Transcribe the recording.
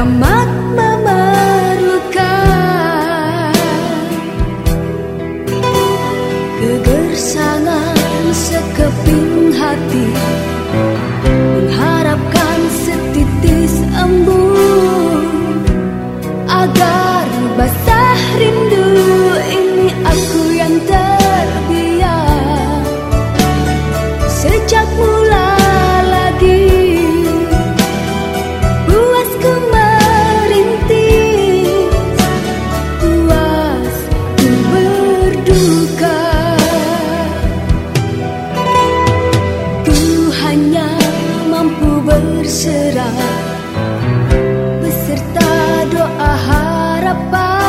amat memerlukan kegersangan sekeping hati mengharapkan apa